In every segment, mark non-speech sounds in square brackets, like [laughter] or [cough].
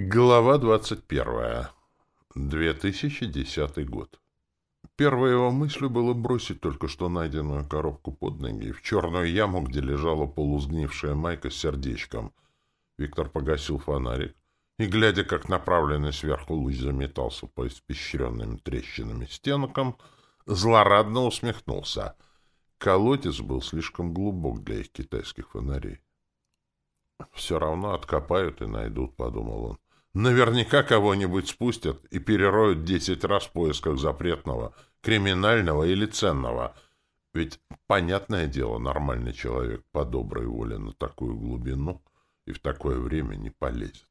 Глава 21. 2010 год. Первой его мыслью было бросить только что найденную коробку под ноги в черную яму, где лежала полусгнившая майка с сердечком. Виктор погасил фонарик и, глядя, как направленный сверху луч заметался по испещренным трещинами стенкам, злорадно усмехнулся. Колодец был слишком глубок для их китайских фонарей. «Все равно откопают и найдут», — подумал он. Наверняка кого-нибудь спустят и перероют десять раз в поисках запретного, криминального или ценного. Ведь, понятное дело, нормальный человек по доброй воле на такую глубину и в такое время не полезет.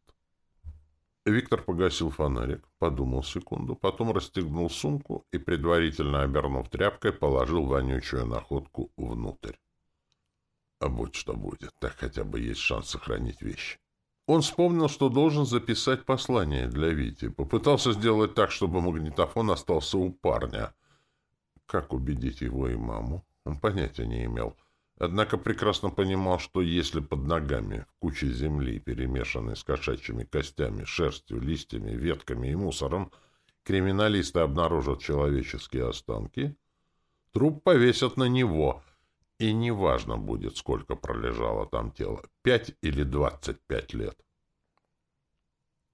Виктор погасил фонарик, подумал секунду, потом расстегнул сумку и, предварительно обернув тряпкой, положил вонючую находку внутрь. А будь что будет, так хотя бы есть шанс сохранить вещи. Он вспомнил, что должен записать послание для Вити. Попытался сделать так, чтобы магнитофон остался у парня. Как убедить его и маму? Он понятия не имел. Однако прекрасно понимал, что если под ногами в куче земли, перемешанной с кошачьими костями, шерстью, листьями, ветками и мусором, криминалисты обнаружат человеческие останки, труп повесят на него — и неважно будет, сколько пролежало там тело, пять или двадцать пять лет.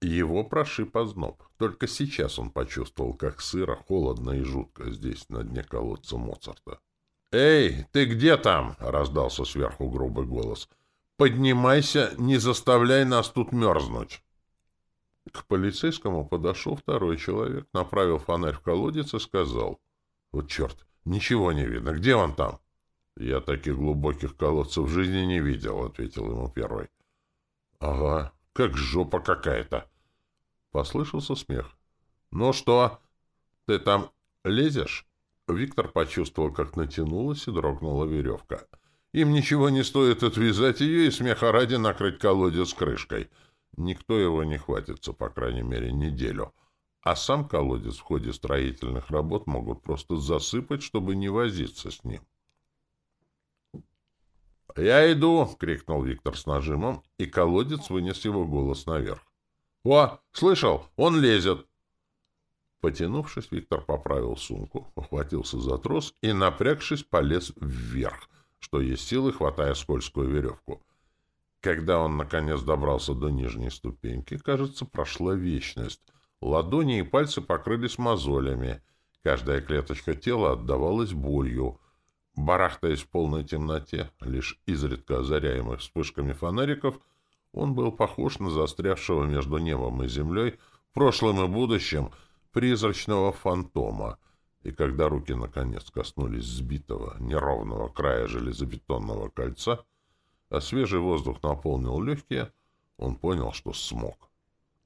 Его прошиб озноб. Только сейчас он почувствовал, как сыро, холодно и жутко здесь, на дне колодца Моцарта. «Эй, ты где там?» — раздался сверху грубый голос. «Поднимайся, не заставляй нас тут мерзнуть!» К полицейскому подошел второй человек, направил фонарь в колодец и сказал. «Вот черт, ничего не видно. Где он там?» «Я таких глубоких колодцев в жизни не видел», — ответил ему первый. «Ага, как жопа какая-то!» Послышался смех. «Ну что, ты там лезешь?» Виктор почувствовал, как натянулась и дрогнула веревка. Им ничего не стоит отвязать ее и смеха ради накрыть колодец крышкой. Никто его не хватится, по крайней мере, неделю. А сам колодец в ходе строительных работ могут просто засыпать, чтобы не возиться с ним. «Я иду!» — крикнул Виктор с нажимом, и колодец вынес его голос наверх. «О, слышал? Он лезет!» Потянувшись, Виктор поправил сумку, ухватился за трос и, напрягшись, полез вверх, что есть силы, хватая скользкую веревку. Когда он, наконец, добрался до нижней ступеньки, кажется, прошла вечность. Ладони и пальцы покрылись мозолями. Каждая клеточка тела отдавалась болью — Барахтаясь в полной темноте, лишь изредка озаряемых вспышками фонариков, он был похож на застрявшего между небом и землей, прошлым и будущим, призрачного фантома. И когда руки наконец коснулись сбитого, неровного края железобетонного кольца, а свежий воздух наполнил легкие, он понял, что смог.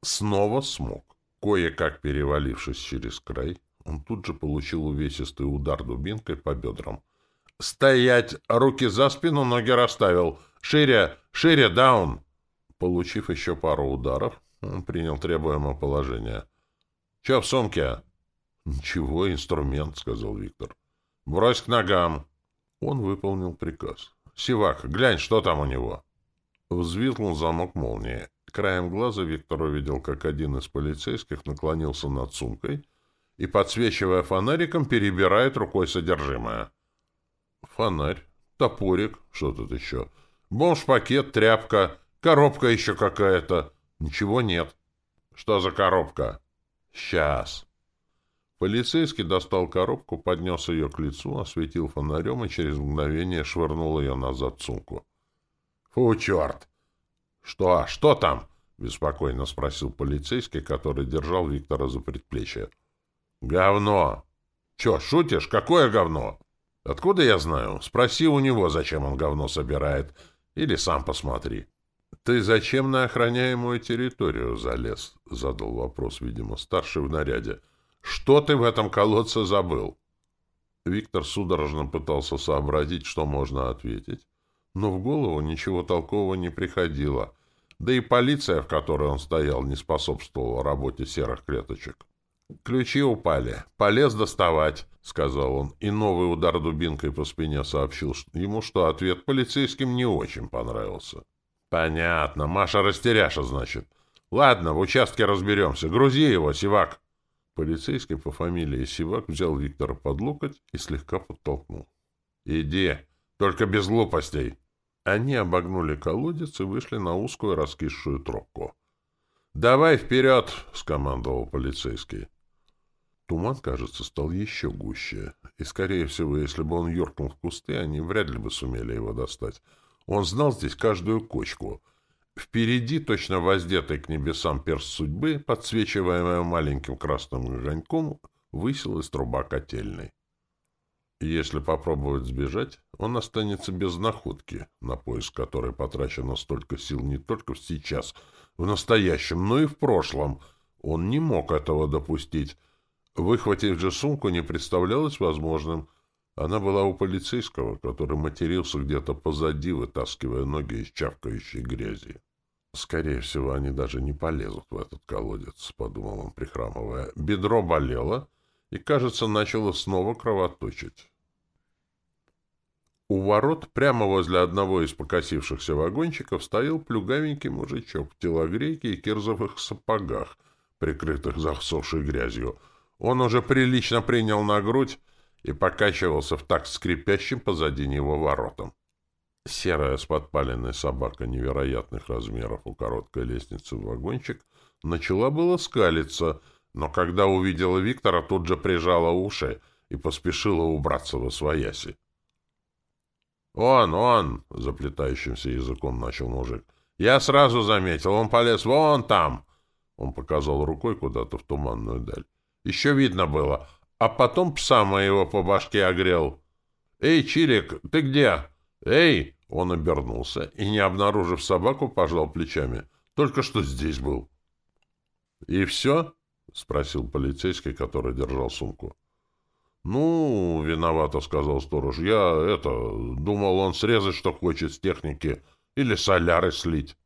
Снова смог. Кое-как перевалившись через край, он тут же получил увесистый удар дубинкой по бедрам — «Стоять! Руки за спину, ноги расставил! Шире! Шире! Даун!» Получив еще пару ударов, он принял требуемое положение. «Че в сумке?» «Ничего, инструмент», — сказал Виктор. «Брось к ногам». Он выполнил приказ. «Сивак, глянь, что там у него?» Взвизгнул замок молнии. Краем глаза Виктор увидел, как один из полицейских наклонился над сумкой и, подсвечивая фонариком, перебирает рукой содержимое. Фонарь, топорик, что тут еще? Бомж-пакет, тряпка, коробка еще какая-то. Ничего нет. Что за коробка? Сейчас. Полицейский достал коробку, поднес ее к лицу, осветил фонарем и через мгновение швырнул ее назад в сумку. «Фу, черт!» «Что? Что там?» — беспокойно спросил полицейский, который держал Виктора за предплечье. «Говно!» «Че, шутишь? Какое говно?» Откуда я знаю? Спроси у него, зачем он говно собирает. Или сам посмотри. Ты зачем на охраняемую территорию залез? Задал вопрос, видимо, старший в наряде. Что ты в этом колодце забыл? Виктор судорожно пытался сообразить, что можно ответить, но в голову ничего толкового не приходило. Да и полиция, в которой он стоял, не способствовала работе серых клеточек. «Ключи упали. Полез доставать», — сказал он, и новый удар дубинкой по спине сообщил ему, что ответ полицейским не очень понравился. «Понятно. Маша растеряша, значит. Ладно, в участке разберемся. Грузи его, Сивак. Полицейский по фамилии Сивак взял Виктора под локоть и слегка подтолкнул. Иди, только без глупостей. Они обогнули колодец и вышли на узкую раскисшую тропку. «Давай вперед!» — скомандовал полицейский. Туман, кажется, стал еще гуще, и, скорее всего, если бы он юркнул в кусты, они вряд ли бы сумели его достать. Он знал здесь каждую кочку. Впереди, точно воздетый к небесам перст судьбы, подсвечиваемая маленьким красным огоньком, высилась труба котельной. Если попробовать сбежать, он останется без находки, на поиск которой потрачено столько сил не только сейчас, в настоящем, но и в прошлом. Он не мог этого допустить. Выхватив же сумку не представлялось возможным. Она была у полицейского, который матерился где-то позади, вытаскивая ноги из чавкающей грязи. «Скорее всего, они даже не полезут в этот колодец», — подумал он, прихрамывая. Бедро болело, и, кажется, начало снова кровоточить. У ворот, прямо возле одного из покосившихся вагончиков, стоял плюгавенький мужичок в телогрейке и кирзовых сапогах, прикрытых засохшей грязью. Он уже прилично принял на грудь и покачивался в такт скрипящим позади него воротом. Серая с подпаленной собака невероятных размеров у короткой лестницы в вагончик начала было скалиться, но когда увидела Виктора, тут же прижала уши и поспешила убраться во свояси. «Он, он!» — заплетающимся языком начал мужик. «Я сразу заметил, он полез вон там!» Он показал рукой куда-то в туманную даль. «Еще видно было. А потом пса моего по башке огрел. Эй, Чирик, ты где? Эй!» Он обернулся и, не обнаружив собаку, пожал плечами. «Только что здесь был». «И все?» — спросил полицейский, который держал сумку. «Ну, виновато», — сказал сторож. «Я, это, думал, он срезать, что хочет с техники, или соляры слить».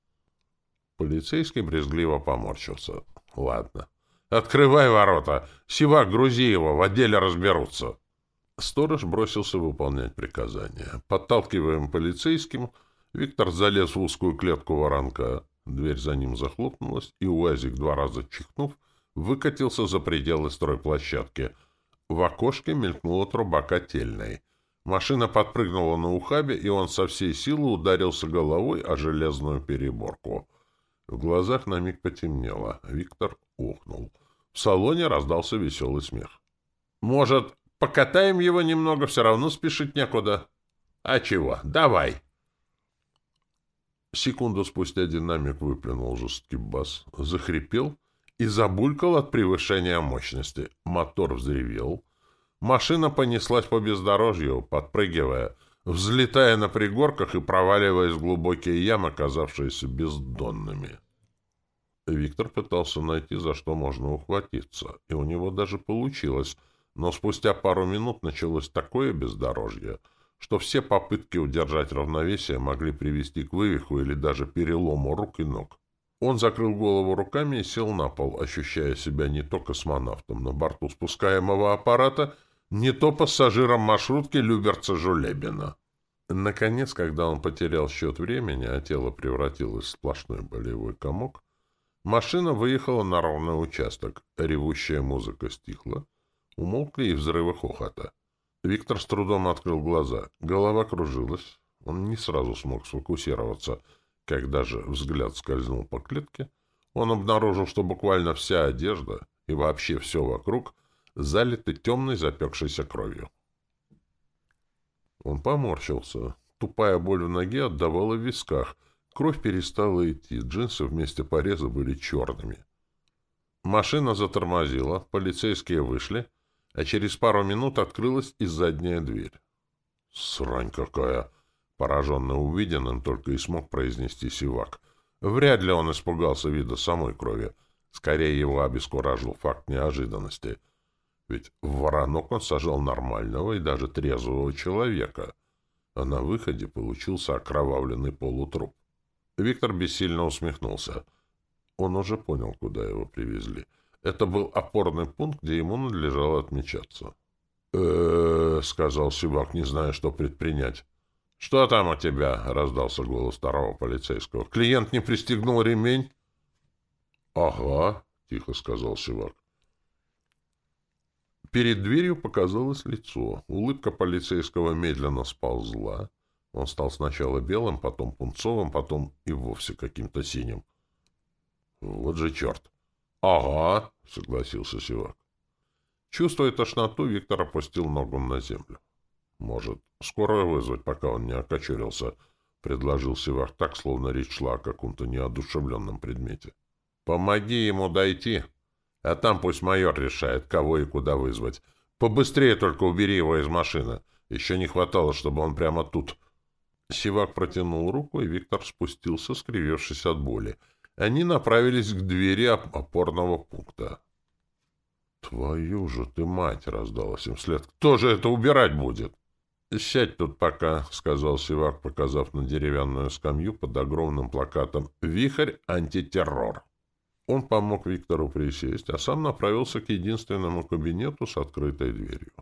Полицейский брезгливо поморщился. «Ладно. Открывай ворота. Сивак, грузи его, в отделе разберутся». Сторож бросился выполнять приказание. Подталкиваем полицейским, Виктор залез в узкую клетку воронка. Дверь за ним захлопнулась, и УАЗик, два раза чихнув, выкатился за пределы стройплощадки — в окошке мелькнула труба котельной. Машина подпрыгнула на ухабе, и он со всей силы ударился головой о железную переборку. В глазах на миг потемнело. Виктор ухнул. В салоне раздался веселый смех. «Может, покатаем его немного? Все равно спешить некуда». «А чего? Давай!» Секунду спустя динамик выплюнул жесткий бас, захрипел и забулькал от превышения мощности. Мотор взревел. Машина понеслась по бездорожью, подпрыгивая, взлетая на пригорках и проваливаясь в глубокие ямы, оказавшиеся бездонными. Виктор пытался найти, за что можно ухватиться, и у него даже получилось, но спустя пару минут началось такое бездорожье, что все попытки удержать равновесие могли привести к вывиху или даже перелому рук и ног. Он закрыл голову руками и сел на пол, ощущая себя не то космонавтом на борту спускаемого аппарата, не то пассажиром маршрутки Люберца-Жулебина. Наконец, когда он потерял счет времени, а тело превратилось в сплошной болевой комок, машина выехала на ровный участок. Ревущая музыка стихла. Умолкли и взрывы хохота. Виктор с трудом открыл глаза. Голова кружилась. Он не сразу смог сфокусироваться — когда же взгляд скользнул по клетке, он обнаружил, что буквально вся одежда и вообще все вокруг залиты темной запекшейся кровью. Он поморщился. Тупая боль в ноге отдавала в висках. Кровь перестала идти, джинсы вместе пореза были черными. Машина затормозила, полицейские вышли, а через пару минут открылась и задняя дверь. «Срань какая!» Пораженно увиденным только и смог произнести Сивак. Вряд ли он испугался вида самой крови. Скорее его обескуражил факт неожиданности. Ведь в воронок он сажал нормального и даже трезвого человека, а на выходе получился окровавленный полутруп. Виктор бессильно усмехнулся. Он уже понял, куда его привезли. Это был опорный пункт, где ему надлежало отмечаться. э сказал Сивак, не зная, что предпринять. «Что там у тебя?» — раздался голос старого полицейского. «Клиент не пристегнул ремень?» — Ага, — тихо сказал Сивак. Перед дверью показалось лицо. Улыбка полицейского медленно сползла. Он стал сначала белым, потом пунцовым, потом и вовсе каким-то синим. Вот же черт! — Ага, — согласился Сивак. Чувствуя тошноту, Виктор опустил ногу на землю. — Может, скорую вызвать, пока он не окочурился? — предложил Сивак так, словно речь шла о каком-то неодушевленном предмете. — Помоги ему дойти, а там пусть майор решает, кого и куда вызвать. Побыстрее только убери его из машины. Еще не хватало, чтобы он прямо тут. Сивак протянул руку, и Виктор спустился, скривившись от боли. Они направились к двери опорного пункта. «Твою же ты мать!» — раздалась им вслед. «Кто же это убирать будет?» «Сядь тут пока», — сказал Сивак, показав на деревянную скамью под огромным плакатом «Вихрь антитеррор». Он помог Виктору присесть, а сам направился к единственному кабинету с открытой дверью.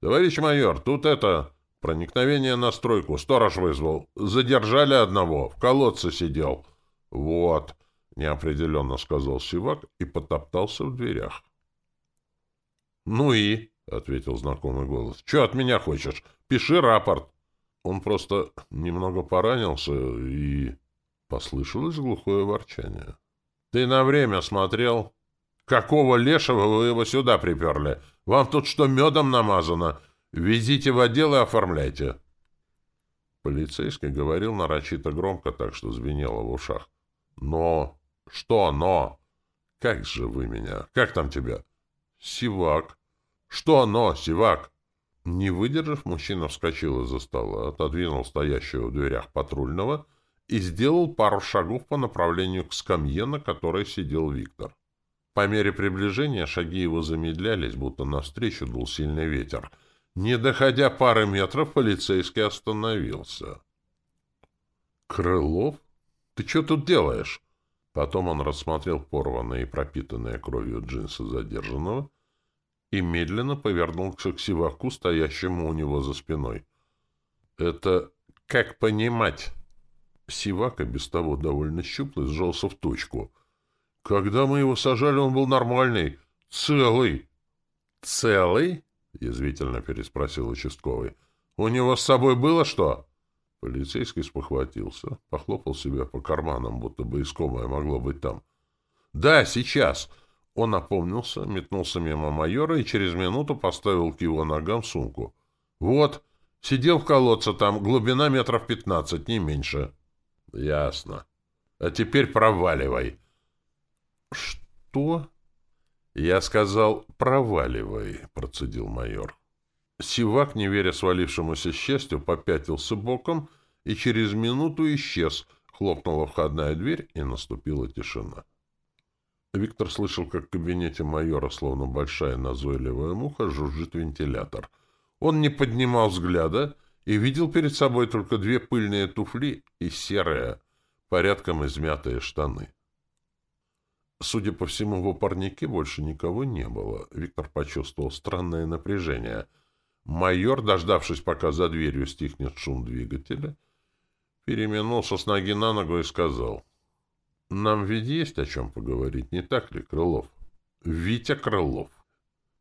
«Товарищ майор, тут это... Проникновение на стройку. Сторож вызвал. Задержали одного. В колодце сидел». «Вот», — неопределенно сказал Сивак и потоптался в дверях. «Ну и?» — ответил знакомый голос. «Че от меня хочешь? Пиши рапорт». Он просто немного поранился и... Послышалось глухое ворчание. «Ты на время смотрел? Какого лешего вы его сюда приперли? Вам тут что, медом намазано? Везите в отдел и оформляйте». Полицейский говорил нарочито громко, так что звенело в ушах. «Но? Что «но»? Как же вы меня? Как там тебя?» «Сивак». «Что оно, Сивак?» Не выдержав, мужчина вскочил из-за стола, отодвинул стоящего в дверях патрульного и сделал пару шагов по направлению к скамье, на которой сидел Виктор. По мере приближения шаги его замедлялись, будто навстречу дул сильный ветер. Не доходя пары метров, полицейский остановился. «Крылов? Ты что тут делаешь?» Потом он рассмотрел порванные и пропитанные кровью джинсы задержанного и медленно повернулся к сиваку, стоящему у него за спиной. «Это как понимать?» Сивака, без того довольно щуплый, сжался в точку. «Когда мы его сажали, он был нормальный, целый». «Целый?» — язвительно переспросил участковый. «У него с собой было что?» Полицейский спохватился, похлопал себя по карманам, будто бы искомое могло быть там. «Да, сейчас!» Он опомнился, метнулся мимо майора и через минуту поставил к его ногам сумку. «Вот, сидел в колодце там, глубина метров пятнадцать, не меньше». «Ясно. А теперь проваливай». «Что?» «Я сказал, проваливай», — процедил майор. Сивак, не веря свалившемуся счастью, попятился боком и через минуту исчез. Хлопнула входная дверь, и наступила тишина. Виктор слышал, как в кабинете майора, словно большая назойливая муха, жужжит вентилятор. Он не поднимал взгляда и видел перед собой только две пыльные туфли и серые, порядком измятые штаны. Судя по всему, в парнике больше никого не было. Виктор почувствовал странное напряжение. Майор, дождавшись, пока за дверью стихнет шум двигателя, переминулся с ноги на ногу и сказал — нам ведь есть о чем поговорить, не так ли, Крылов? Витя Крылов.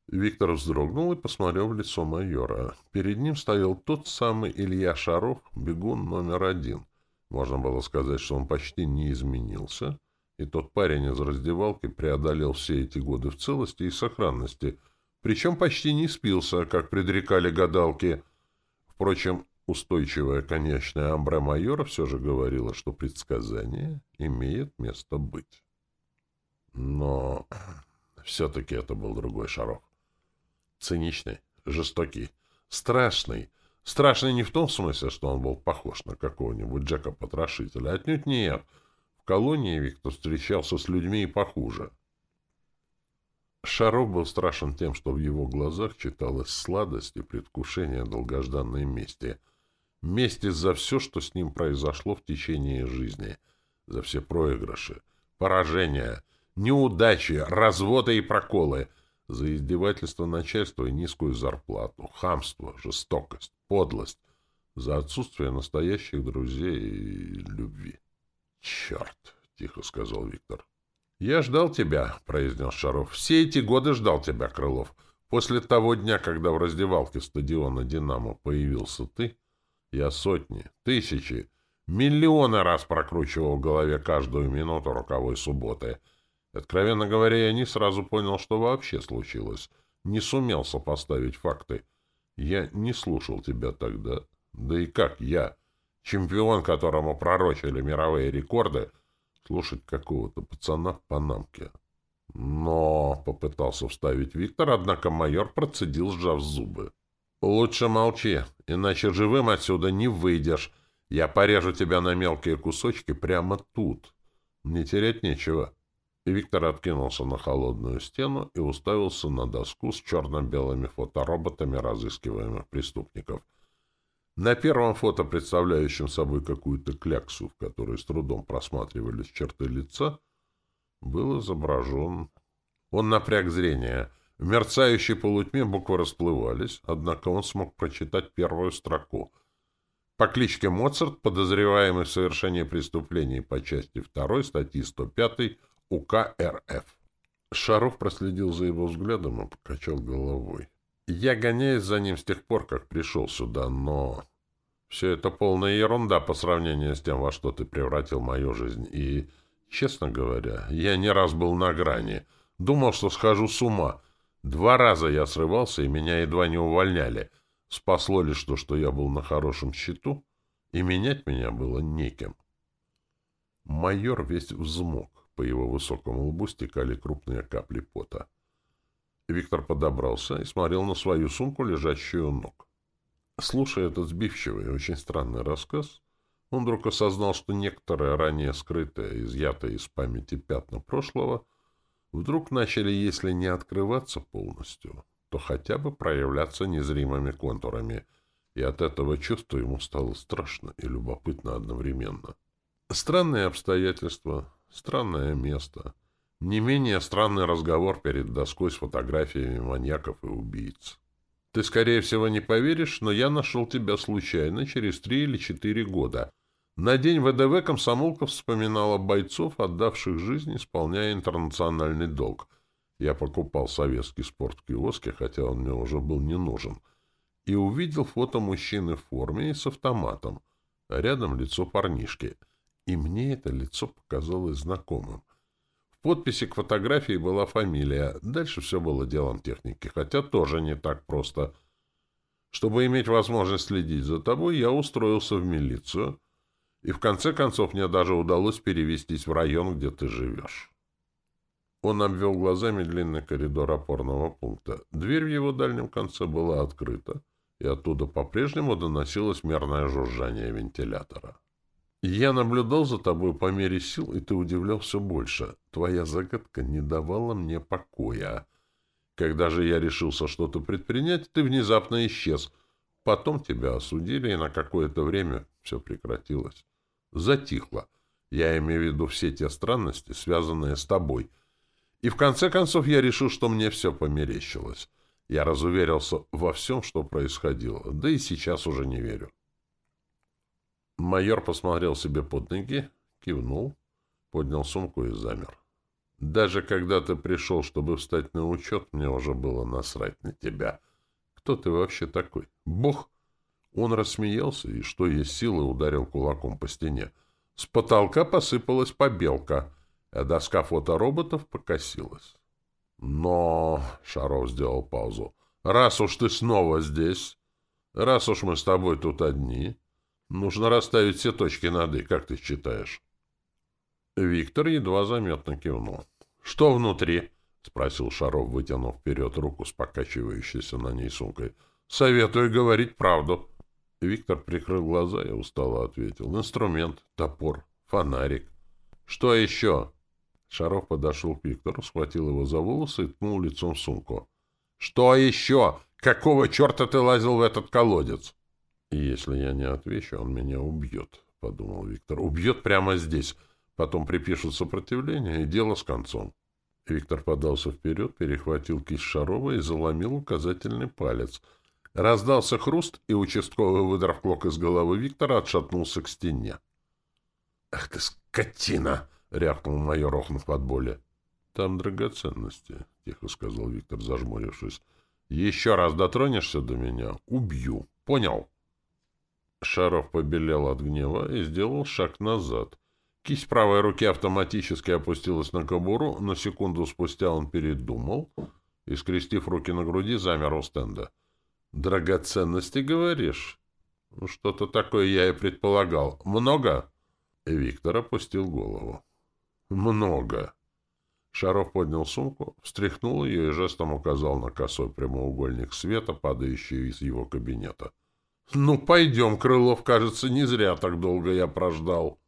Виктор вздрогнул и посмотрел в лицо майора. Перед ним стоял тот самый Илья Шаров, бегун номер один. Можно было сказать, что он почти не изменился, и тот парень из раздевалки преодолел все эти годы в целости и сохранности, причем почти не спился, как предрекали гадалки. Впрочем, Устойчивая конечная амбре майора все же говорила, что предсказание имеет место быть. Но [clears throat] все-таки это был другой Шаров. Циничный, жестокий, страшный. Страшный не в том смысле, что он был похож на какого-нибудь Джека-потрошителя. Отнюдь нет. Колонии Виктор встречался с людьми и похуже. Шаров был страшен тем, что в его глазах читалась сладость и предвкушение долгожданной мести — Мести за все, что с ним произошло в течение жизни. За все проигрыши, поражения, неудачи, разводы и проколы. За издевательство начальства и низкую зарплату, хамство, жестокость, подлость. За отсутствие настоящих друзей и любви. «Черт!» — тихо сказал Виктор. «Я ждал тебя», — произнес Шаров. «Все эти годы ждал тебя, Крылов. После того дня, когда в раздевалке стадиона «Динамо» появился ты, я сотни, тысячи, миллионы раз прокручивал в голове каждую минуту роковой субботы. Откровенно говоря, я не сразу понял, что вообще случилось. Не сумел сопоставить факты. Я не слушал тебя тогда. Да и как я, чемпион, которому пророчили мировые рекорды, слушать какого-то пацана в Панамке. Но, — попытался вставить Виктор, однако майор процедил, сжав зубы. Лучше молчи, иначе живым отсюда не выйдешь. Я порежу тебя на мелкие кусочки прямо тут. Не терять нечего. Виктор откинулся на холодную стену и уставился на доску с черно-белыми фотороботами разыскиваемых преступников — на первом фото, представляющем собой какую-то кляксу, в которой с трудом просматривались черты лица, был изображен... Он напряг зрение. В мерцающей полутьме буквы расплывались, однако он смог прочитать первую строку. По кличке Моцарт, подозреваемый в совершении преступлений по части 2 статьи 105 УК РФ. Шаров проследил за его взглядом и покачал головой. Я гоняюсь за ним с тех пор, как пришел сюда, но... Все это полная ерунда по сравнению с тем, во что ты превратил мою жизнь. И, честно говоря, я не раз был на грани. Думал, что схожу с ума. Два раза я срывался, и меня едва не увольняли. Спасло лишь то, что я был на хорошем счету, и менять меня было неким. Майор весь взмок. По его высокому лбу стекали крупные капли пота. Виктор подобрался и смотрел на свою сумку, лежащую у ног. Слушая этот сбивчивый и очень странный рассказ, он вдруг осознал, что некоторые ранее скрытые, изъятые из памяти пятна прошлого, вдруг начали, если не открываться полностью, то хотя бы проявляться незримыми контурами, и от этого чувства ему стало страшно и любопытно одновременно. Странные обстоятельства, странное место — не менее странный разговор перед доской с фотографиями маньяков и убийц. Ты, скорее всего, не поверишь, но я нашел тебя случайно через три или четыре года. На день ВДВ комсомолка вспоминала бойцов, отдавших жизнь, исполняя интернациональный долг. Я покупал советский спорт в киоске, хотя он мне уже был не нужен, и увидел фото мужчины в форме и с автоматом, а рядом лицо парнишки. И мне это лицо показалось знакомым подписи к фотографии была фамилия. Дальше все было делом техники, хотя тоже не так просто. Чтобы иметь возможность следить за тобой, я устроился в милицию, и в конце концов мне даже удалось перевестись в район, где ты живешь. Он обвел глазами длинный коридор опорного пункта. Дверь в его дальнем конце была открыта, и оттуда по-прежнему доносилось мерное жужжание вентилятора. Я наблюдал за тобой по мере сил, и ты удивлял все больше. Твоя загадка не давала мне покоя. Когда же я решился что-то предпринять, ты внезапно исчез. Потом тебя осудили, и на какое-то время все прекратилось. Затихло. Я имею в виду все те странности, связанные с тобой. И в конце концов я решил, что мне все померещилось. Я разуверился во всем, что происходило, да и сейчас уже не верю. Майор посмотрел себе под ноги, кивнул, поднял сумку и замер. Даже когда ты пришел, чтобы встать на учет, мне уже было насрать на тебя. Кто ты вообще такой? Бог? Он рассмеялся и, что есть силы, ударил кулаком по стене. С потолка посыпалась побелка, а доска фотороботов покосилась. Но... — Шаров сделал паузу. — Раз уж ты снова здесь, раз уж мы с тобой тут одни, Нужно расставить все точки над «и», как ты считаешь? Виктор едва заметно кивнул. — Что внутри? — спросил Шаров, вытянув вперед руку с покачивающейся на ней сумкой. — Советую говорить правду. Виктор прикрыл глаза и устало ответил. — Инструмент, топор, фонарик. — Что еще? Шаров подошел к Виктору, схватил его за волосы и ткнул лицом в сумку. — Что еще? Какого черта ты лазил в этот колодец? Если я не отвечу, он меня убьет, — подумал Виктор. Убьет прямо здесь. Потом припишут сопротивление, и дело с концом. Виктор подался вперед, перехватил кисть Шарова и заломил указательный палец. Раздался хруст, и участковый, выдрав клок из головы Виктора, отшатнулся к стене. — Ах ты, скотина! — рявкнул майор, охнув от боли. Там драгоценности, — тихо сказал Виктор, зажмурившись. — Еще раз дотронешься до меня — убью. Понял? Шаров побелел от гнева и сделал шаг назад. Кисть правой руки автоматически опустилась на кобуру, но секунду спустя он передумал и, скрестив руки на груди, замер у стенда. «Драгоценности, говоришь?» «Что-то такое я и предполагал. Много?» Виктор опустил голову. «Много». Шаров поднял сумку, встряхнул ее и жестом указал на косой прямоугольник света, падающий из его кабинета. «Ну, пойдем, Крылов, кажется, не зря так долго я прождал».